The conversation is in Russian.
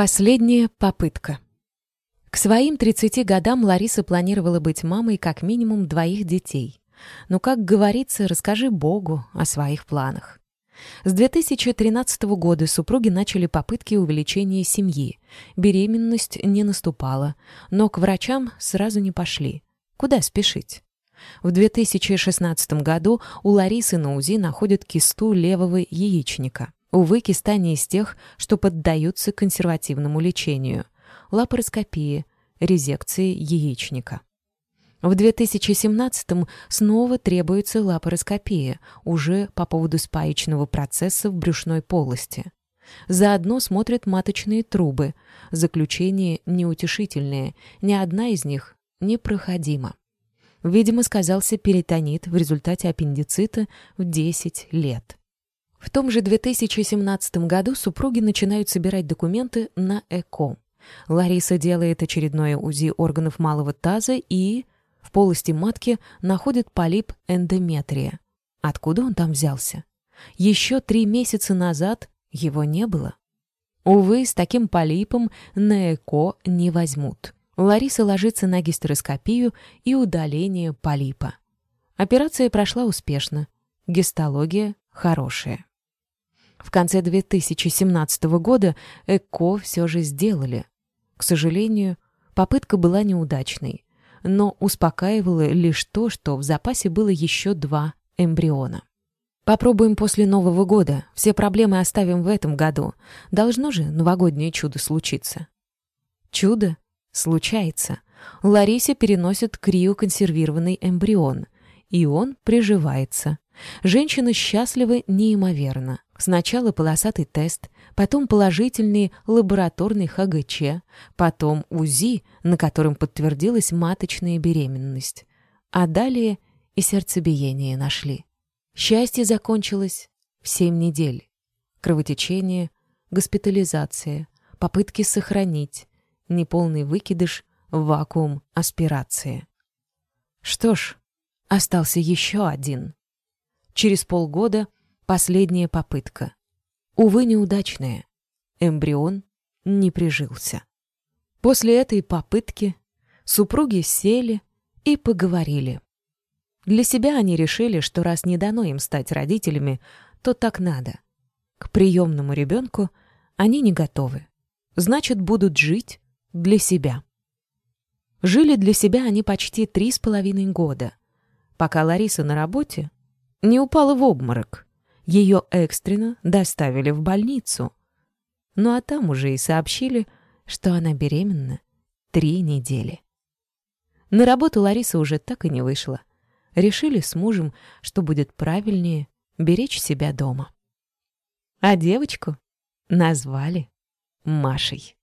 Последняя попытка. К своим 30 годам Лариса планировала быть мамой как минимум двоих детей. Но, как говорится, расскажи Богу о своих планах. С 2013 года супруги начали попытки увеличения семьи. Беременность не наступала, но к врачам сразу не пошли. Куда спешить? В 2016 году у Ларисы на УЗИ находят кисту левого яичника. Увы, киста не из тех, что поддаются консервативному лечению. Лапароскопии, резекции яичника. В 2017-м снова требуется лапароскопия, уже по поводу спаечного процесса в брюшной полости. Заодно смотрят маточные трубы. Заключение неутешительное, ни одна из них непроходима. Видимо, сказался перитонит в результате аппендицита в 10 лет. В том же 2017 году супруги начинают собирать документы на ЭКО. Лариса делает очередное УЗИ органов малого таза и в полости матки находит полип эндометрия. Откуда он там взялся? Еще три месяца назад его не было. Увы, с таким полипом на ЭКО не возьмут. Лариса ложится на гистероскопию и удаление полипа. Операция прошла успешно. Гистология хорошая. В конце 2017 года ЭКО все же сделали. К сожалению, попытка была неудачной, но успокаивало лишь то, что в запасе было еще два эмбриона. Попробуем после Нового года. Все проблемы оставим в этом году. Должно же новогоднее чудо случиться. Чудо случается. Ларисе переносят криоконсервированный эмбрион, и он приживается. Женщина счастлива неимоверно. Сначала полосатый тест, потом положительный лабораторный ХГЧ, потом УЗИ, на котором подтвердилась маточная беременность. А далее и сердцебиение нашли. Счастье закончилось в семь недель. Кровотечение, госпитализация, попытки сохранить, неполный выкидыш, вакуум аспирации. Что ж, остался еще один. Через полгода последняя попытка. Увы, неудачная. Эмбрион не прижился. После этой попытки супруги сели и поговорили. Для себя они решили, что раз не дано им стать родителями, то так надо. К приемному ребенку они не готовы. Значит, будут жить для себя. Жили для себя они почти три с половиной года. Пока Лариса на работе, не упала в обморок. Ее экстренно доставили в больницу. Ну а там уже и сообщили, что она беременна три недели. На работу Лариса уже так и не вышла. Решили с мужем, что будет правильнее беречь себя дома. А девочку назвали Машей.